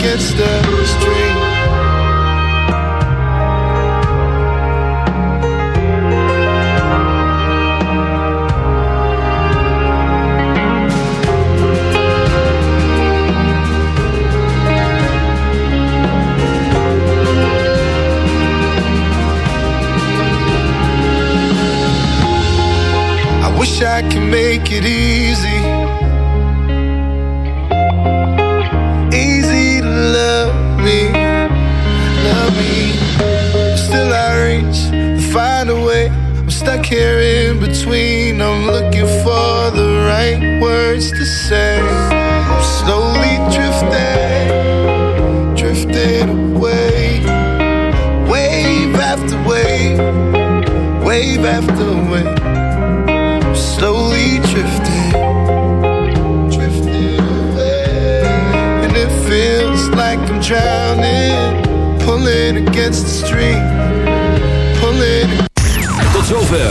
Against the stream.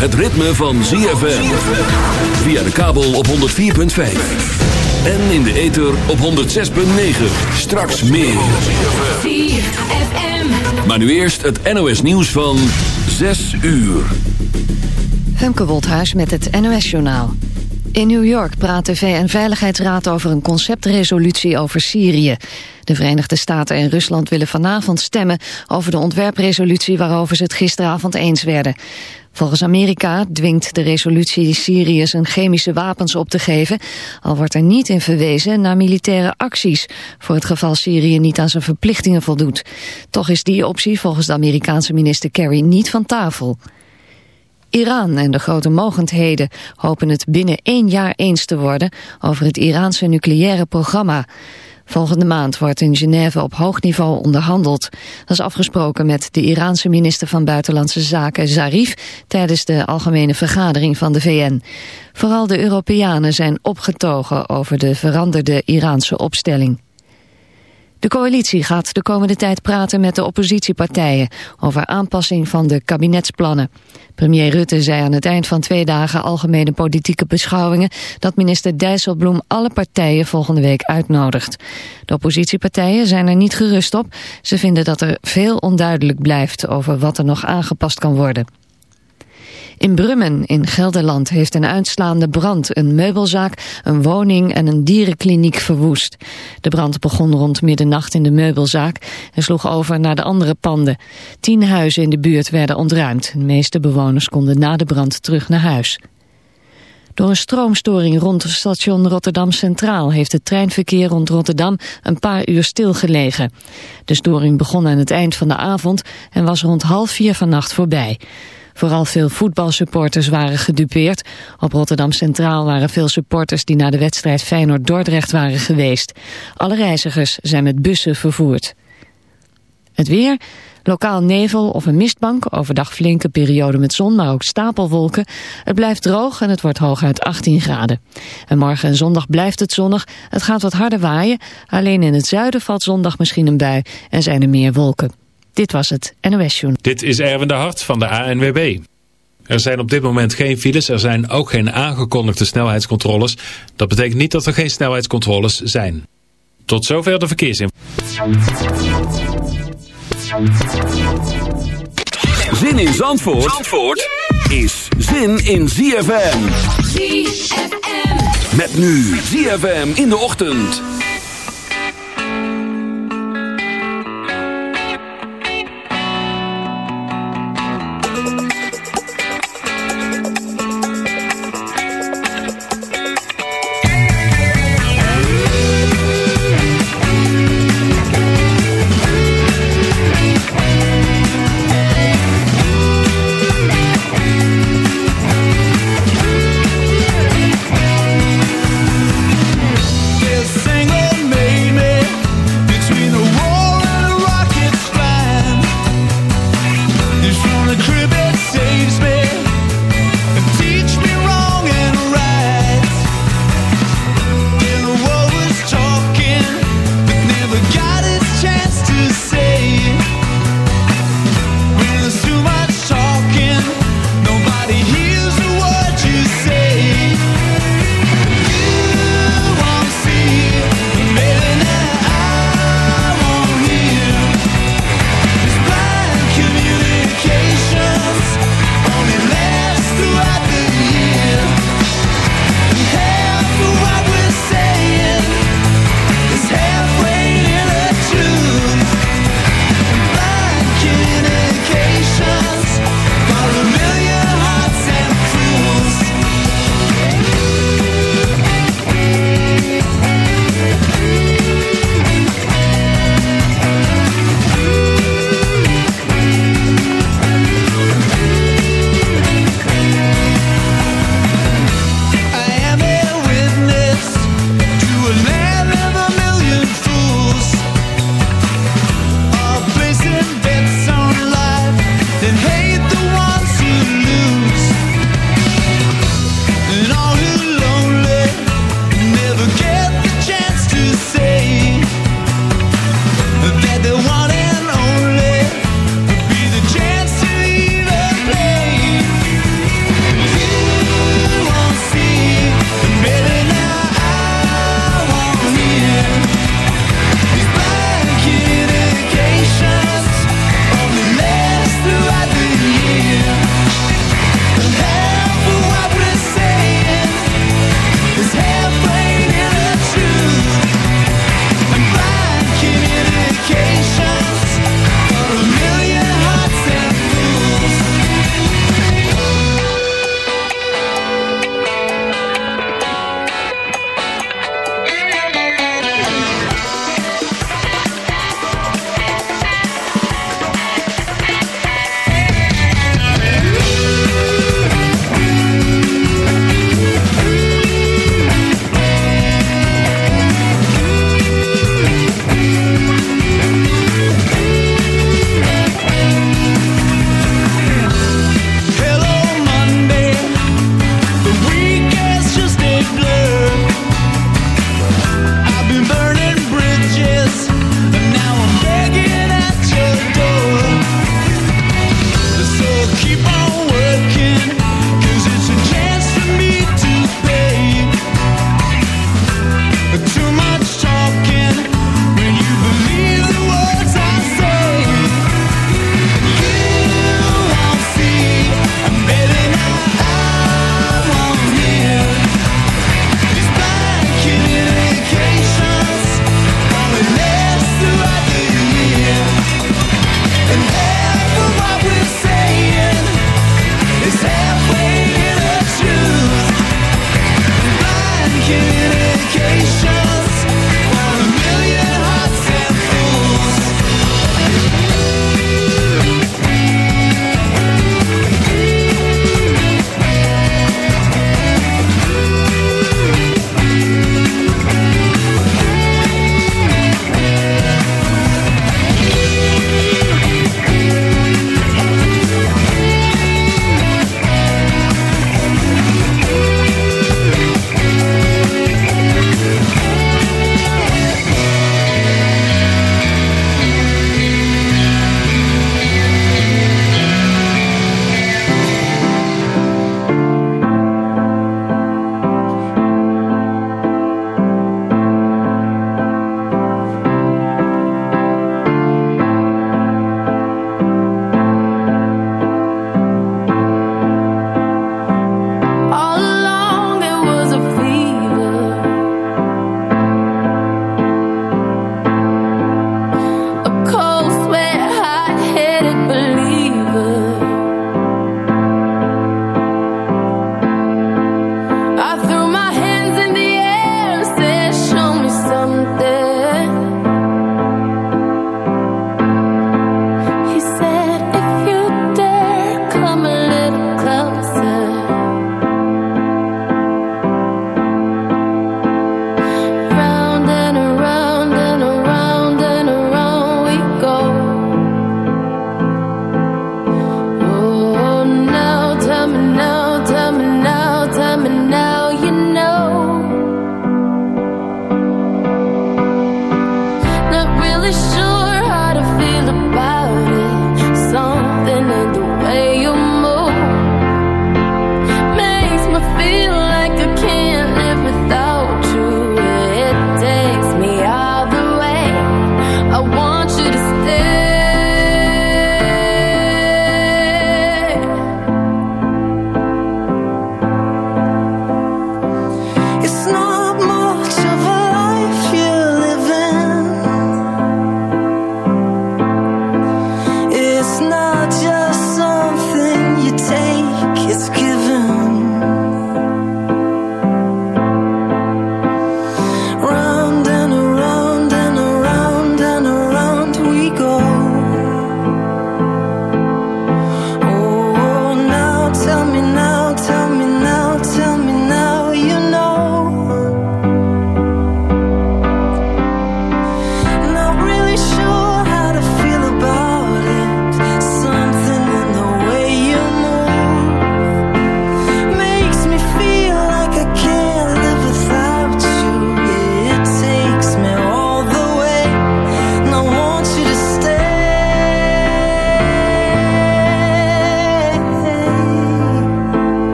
Het ritme van ZFM. Via de kabel op 104.5. En in de ether op 106.9. Straks meer. Maar nu eerst het NOS nieuws van 6 uur. Femke Woldhuis met het NOS-journaal. In New York praat de VN-veiligheidsraad over een conceptresolutie over Syrië. De Verenigde Staten en Rusland willen vanavond stemmen over de ontwerpresolutie waarover ze het gisteravond eens werden. Volgens Amerika dwingt de resolutie Syrië zijn chemische wapens op te geven, al wordt er niet in verwezen naar militaire acties, voor het geval Syrië niet aan zijn verplichtingen voldoet. Toch is die optie volgens de Amerikaanse minister Kerry niet van tafel. Iran en de grote mogendheden hopen het binnen één jaar eens te worden over het Iraanse nucleaire programma. Volgende maand wordt in Genève op hoog niveau onderhandeld. Dat is afgesproken met de Iraanse minister van Buitenlandse Zaken Zarif tijdens de algemene vergadering van de VN. Vooral de Europeanen zijn opgetogen over de veranderde Iraanse opstelling. De coalitie gaat de komende tijd praten met de oppositiepartijen over aanpassing van de kabinetsplannen. Premier Rutte zei aan het eind van twee dagen algemene politieke beschouwingen dat minister Dijsselbloem alle partijen volgende week uitnodigt. De oppositiepartijen zijn er niet gerust op. Ze vinden dat er veel onduidelijk blijft over wat er nog aangepast kan worden. In Brummen in Gelderland heeft een uitslaande brand een meubelzaak, een woning en een dierenkliniek verwoest. De brand begon rond middernacht in de meubelzaak en sloeg over naar de andere panden. Tien huizen in de buurt werden ontruimd. De meeste bewoners konden na de brand terug naar huis. Door een stroomstoring rond het station Rotterdam Centraal heeft het treinverkeer rond Rotterdam een paar uur stilgelegen. De storing begon aan het eind van de avond en was rond half vier vannacht voorbij. Vooral veel voetbalsupporters waren gedupeerd. Op Rotterdam Centraal waren veel supporters die naar de wedstrijd Feyenoord-Dordrecht waren geweest. Alle reizigers zijn met bussen vervoerd. Het weer... Lokaal nevel of een mistbank, overdag flinke periode met zon, maar ook stapelwolken. Het blijft droog en het wordt hooguit 18 graden. En morgen en zondag blijft het zonnig. Het gaat wat harder waaien. Alleen in het zuiden valt zondag misschien een bui en zijn er meer wolken. Dit was het NOS Journal. Dit is Erwin de Hart van de ANWB. Er zijn op dit moment geen files, er zijn ook geen aangekondigde snelheidscontroles. Dat betekent niet dat er geen snelheidscontroles zijn. Tot zover de verkeersinformatie. Zin in Zandvoort, Zandvoort is zin in ZFM. ZFM. Met nu ZFM in de ochtend.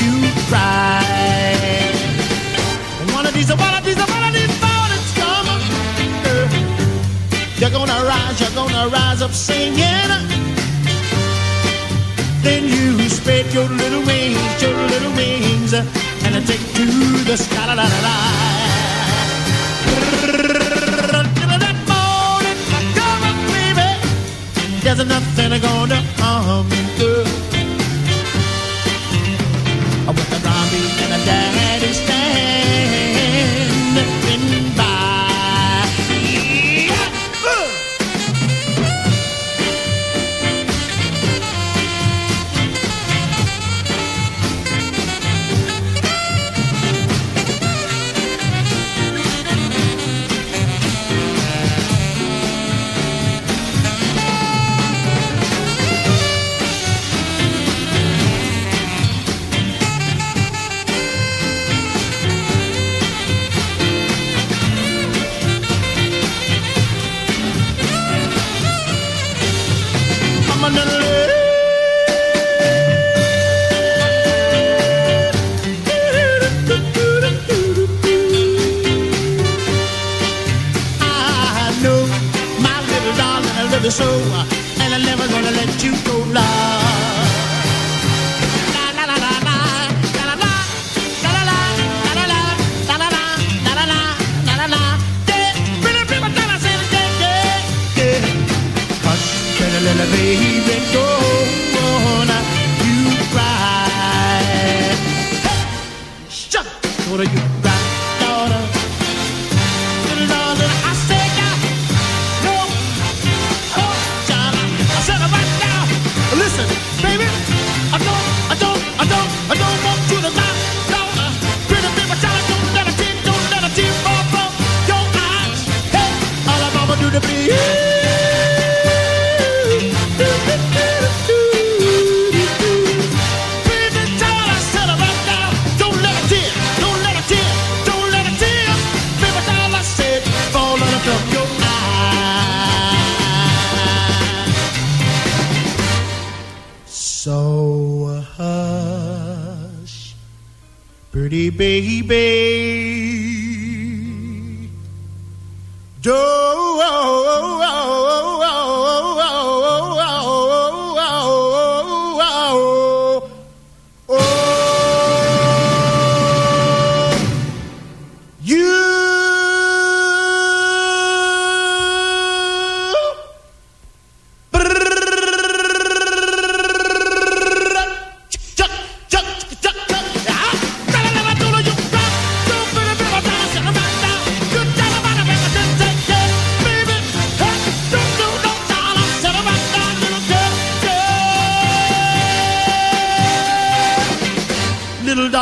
you cry. One of these, one of these, one of these mornings come, you're gonna rise, you're gonna rise up singing. Then you spread your little wings, your little wings, and take to the sky. La, la, la, la. There's nothing gonna harm you.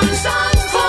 van Zandvoort.